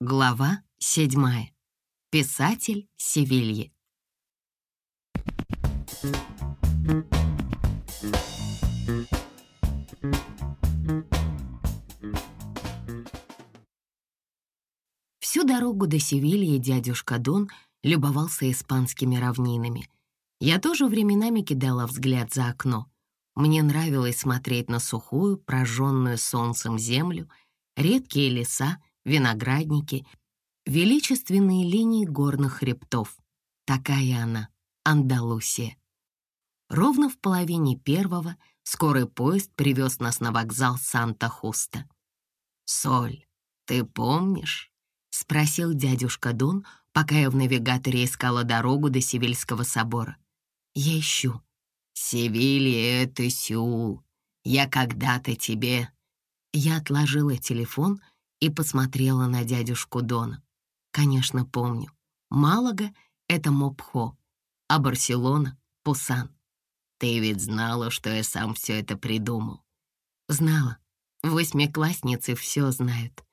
Глава седьмая. Писатель Севильи. Всю дорогу до Севильи дядюшка Дон любовался испанскими равнинами. Я тоже временами кидала взгляд за окно. Мне нравилось смотреть на сухую, прожженную солнцем землю, редкие леса, виноградники, величественные линии горных хребтов. Такая она, Андалусия. Ровно в половине первого скорый поезд привез нас на вокзал Санта-Хуста. «Соль, ты помнишь?» — спросил дядюшка Дон, пока я в навигаторе искала дорогу до Севильского собора. «Я ищу». «Севилья — это Сеул. Я когда-то тебе...» Я отложила телефон и посмотрела на дядюшку Дона. Конечно, помню. Малага — это Мопхо, а Барселона — Пусан. Ты ведь знала, что я сам все это придумал. Знала. Восьмиклассницы все знают.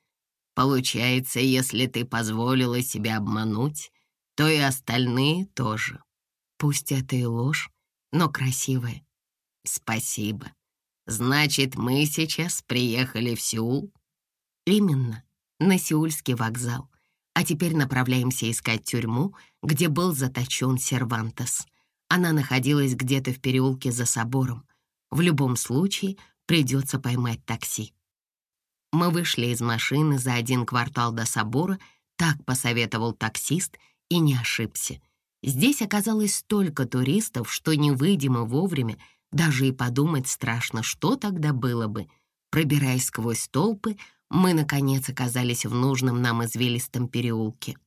Получается, если ты позволила себя обмануть, то и остальные тоже. Пусть это и ложь, но красивая. Спасибо. Значит, мы сейчас приехали в Сеул? Именно, на Сеульский вокзал. А теперь направляемся искать тюрьму, где был заточен Сервантес. Она находилась где-то в переулке за собором. В любом случае придется поймать такси. Мы вышли из машины за один квартал до собора, так посоветовал таксист и не ошибся. Здесь оказалось столько туристов, что не выйдем вовремя, даже и подумать страшно, что тогда было бы. Пробираясь сквозь толпы, мы, наконец, оказались в нужном нам извилистом переулке.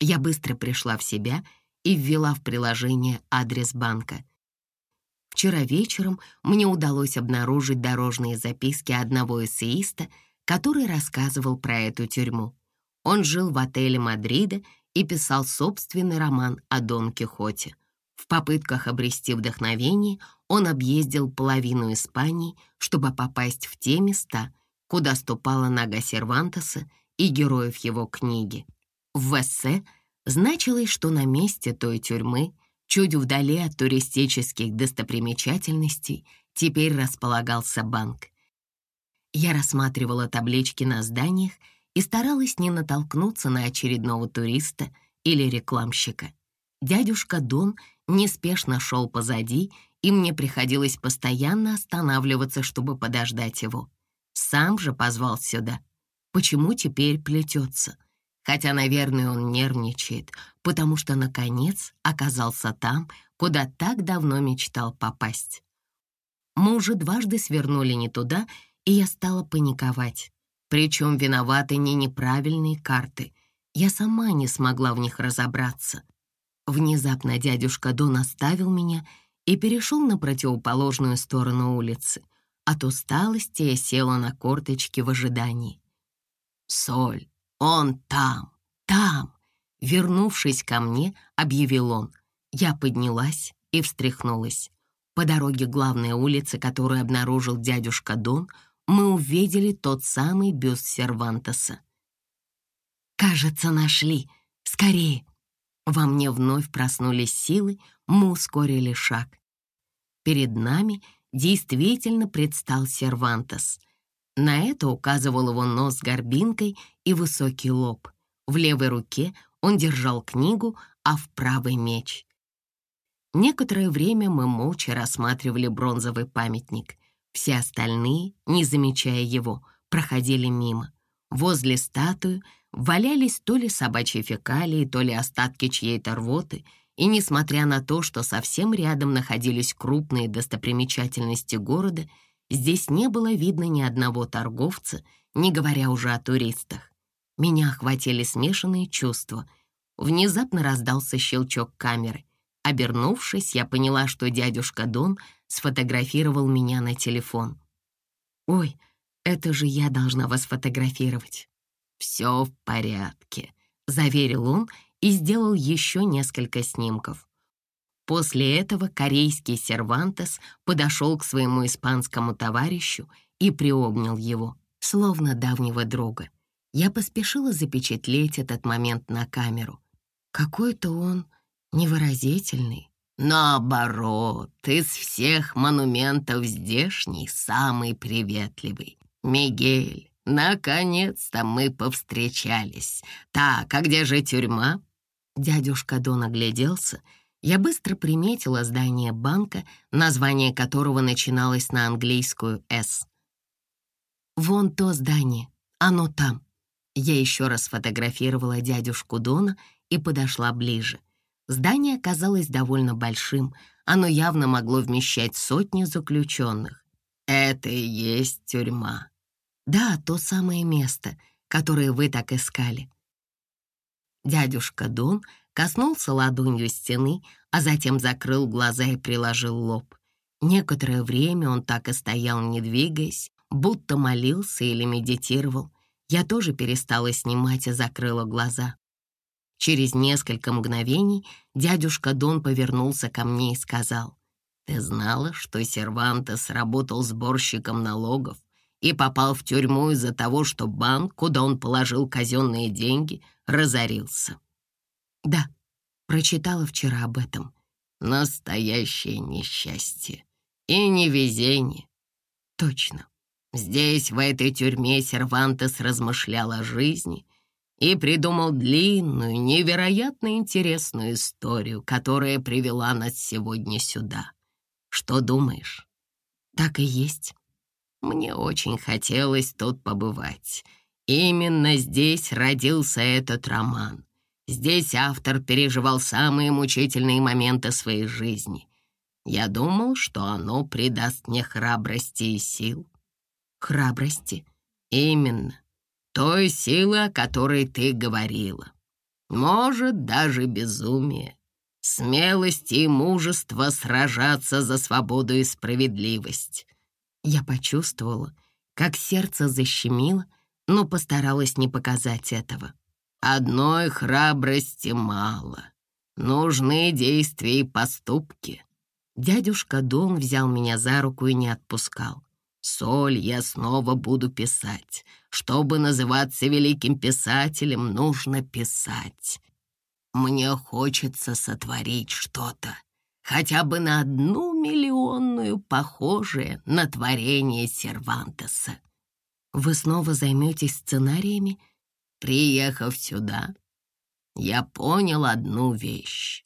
Я быстро пришла в себя и ввела в приложение адрес банка. Вчера вечером мне удалось обнаружить дорожные записки одного эссеиста, который рассказывал про эту тюрьму. Он жил в отеле Мадрида и писал собственный роман о Дон Кихоте. В попытках обрести вдохновение он объездил половину Испании, чтобы попасть в те места, куда ступала нога Сервантеса и героев его книги. В эссе значилось, что на месте той тюрьмы, чуть вдали от туристических достопримечательностей, теперь располагался банк. Я рассматривала таблички на зданиях и старалась не натолкнуться на очередного туриста или рекламщика. Дядюшка Дон неспешно шел позади, и мне приходилось постоянно останавливаться, чтобы подождать его. Сам же позвал сюда. Почему теперь плетется? Хотя, наверное, он нервничает, потому что, наконец, оказался там, куда так давно мечтал попасть. Мы уже дважды свернули не туда, и я стала паниковать. Причем виноваты не неправильные карты. Я сама не смогла в них разобраться. Внезапно дядюшка Дон оставил меня и перешел на противоположную сторону улицы. От усталости я села на корточки в ожидании. «Соль, он там, там!» Вернувшись ко мне, объявил он. Я поднялась и встряхнулась. По дороге главной улицы, которую обнаружил дядюшка Дон, мы увидели тот самый бюст Сервантеса. «Кажется, нашли. Скорее!» Во мне вновь проснулись силы, мы ускорили шаг. Перед нами действительно предстал Сервантес. На это указывал его нос с горбинкой и высокий лоб. В левой руке он держал книгу, а в правой — меч. Некоторое время мы молча рассматривали бронзовый памятник. Все остальные, не замечая его, проходили мимо. Возле статуи валялись то ли собачьи фекалии, то ли остатки чьей-то рвоты, и несмотря на то, что совсем рядом находились крупные достопримечательности города, здесь не было видно ни одного торговца, не говоря уже о туристах. Меня охватили смешанные чувства. Внезапно раздался щелчок камеры. Обернувшись, я поняла, что дядюшка Дон сфотографировал меня на телефон. «Ой, это же я должна вас фотографировать». «Все в порядке», — заверил он и сделал еще несколько снимков. После этого корейский Сервантес подошел к своему испанскому товарищу и приобнял его, словно давнего друга. Я поспешила запечатлеть этот момент на камеру. Какой-то он невыразительный. Наоборот, из всех монументов здешний самый приветливый. Мигель, наконец-то мы повстречались. Так, а где же тюрьма? Дядюшка Дон огляделся. Я быстро приметила здание банка, название которого начиналось на английскую «С». «Вон то здание, оно там». Я еще раз фотографировала дядюшку Дона и подошла ближе. Здание оказалось довольно большим, оно явно могло вмещать сотни заключенных. «Это и есть тюрьма». «Да, то самое место, которое вы так искали». Дядюшка Дон коснулся ладонью стены, а затем закрыл глаза и приложил лоб. Некоторое время он так и стоял, не двигаясь, будто молился или медитировал. Я тоже перестала снимать и закрыла глаза. Через несколько мгновений дядюшка Дон повернулся ко мне и сказал, «Ты знала, что Сервантес работал сборщиком налогов и попал в тюрьму из-за того, что банк, куда он положил казенные деньги, разорился?» «Да, прочитала вчера об этом». «Настоящее несчастье и невезение». «Точно. Здесь, в этой тюрьме, Сервантес размышлял о жизни и придумал длинную, невероятно интересную историю, которая привела нас сегодня сюда. Что думаешь? Так и есть. Мне очень хотелось тут побывать. Именно здесь родился этот роман. Здесь автор переживал самые мучительные моменты своей жизни. Я думал, что оно придаст мне храбрости и сил храбрости. Именно. Той силы, о которой ты говорила. Может, даже безумие. Смелость и мужество сражаться за свободу и справедливость. Я почувствовала, как сердце защемило, но постаралась не показать этого. Одной храбрости мало. Нужны действия и поступки. Дядюшка Дон взял меня за руку и не отпускал. Соль я снова буду писать. Чтобы называться великим писателем, нужно писать. Мне хочется сотворить что-то, хотя бы на одну миллионную, похожее на творение Сервантеса. Вы снова займетесь сценариями? Приехав сюда, я понял одну вещь.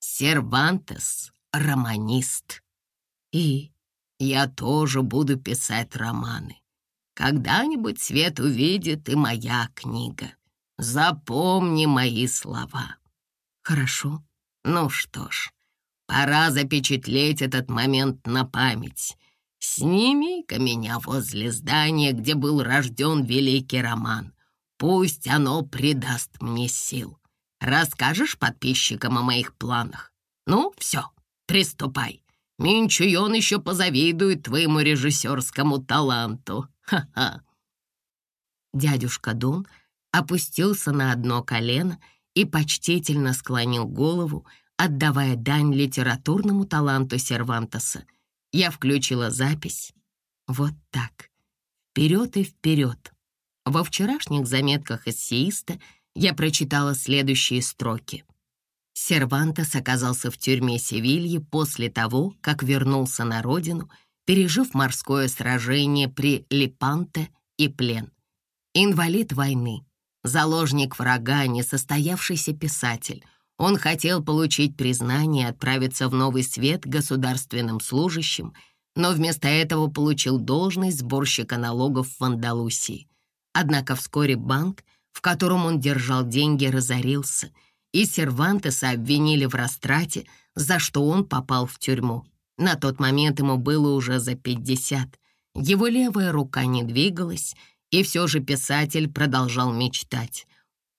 Сервантес — романист. И я тоже буду писать романы. Когда-нибудь свет увидит и моя книга. Запомни мои слова. Хорошо. Ну что ж, пора запечатлеть этот момент на память. Сними-ка меня возле здания, где был рожден великий роман. Пусть оно придаст мне сил. Расскажешь подписчикам о моих планах? Ну, все, приступай. Минчуйон еще позавидует твоему режиссерскому таланту. Ха-ха!» Дядюшка Дун опустился на одно колено и почтительно склонил голову, отдавая дань литературному таланту Сервантеса. Я включила запись. Вот так. Вперед и вперед. Во вчерашних заметках эссеиста я прочитала следующие строки — Сервантес оказался в тюрьме Севильи после того, как вернулся на родину, пережив морское сражение при Лепанте и плен. Инвалид войны, заложник врага, несостоявшийся писатель. Он хотел получить признание и отправиться в новый свет государственным служащим, но вместо этого получил должность сборщика налогов в Андалусии. Однако вскоре банк, в котором он держал деньги, разорился — и Сервантеса обвинили в растрате, за что он попал в тюрьму. На тот момент ему было уже за 50. Его левая рука не двигалась, и все же писатель продолжал мечтать.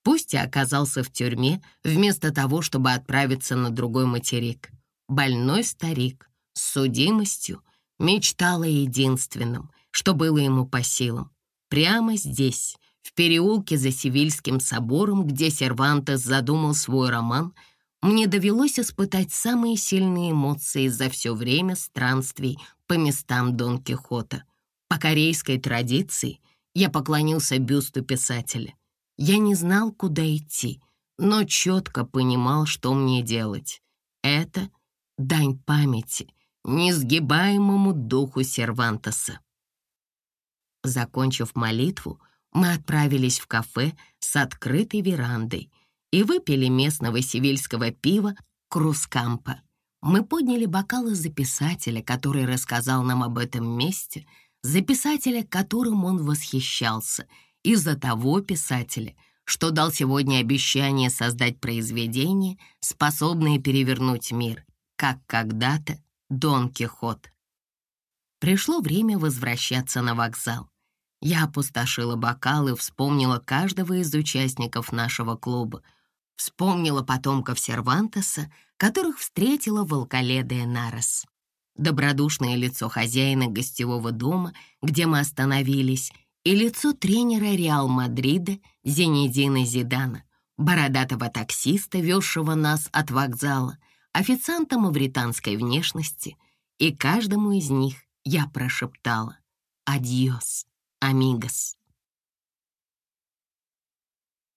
Пусть и оказался в тюрьме, вместо того, чтобы отправиться на другой материк. Больной старик с судимостью мечтал о единственном, что было ему по силам. Прямо здесь, в переулке за Севильским собором, где Сервантес задумал свой роман, мне довелось испытать самые сильные эмоции за все время странствий по местам Дон Кихота. По корейской традиции Я поклонился бюсту писателя. Я не знал, куда идти, но четко понимал, что мне делать. Это дань памяти несгибаемому духу Сервантеса. Закончив молитву, мы отправились в кафе с открытой верандой и выпили местного сивильского пива Крускампа. Мы подняли бокалы за писателя, который рассказал нам об этом месте, за писателя, которым он восхищался, и за того писателя, что дал сегодня обещание создать произведение, способное перевернуть мир, как когда-то Дон Кихот. Пришло время возвращаться на вокзал. Я опустошила бокал и вспомнила каждого из участников нашего клуба. Вспомнила потомков Сервантеса, которых встретила в Алкале де Нарос. Добродушное лицо хозяина гостевого дома, где мы остановились, и лицо тренера Реал Мадрида Зенедина Зидана, бородатого таксиста, везшего нас от вокзала, официанта мавританской внешности, и каждому из них я прошептала «Адьос». Амигос.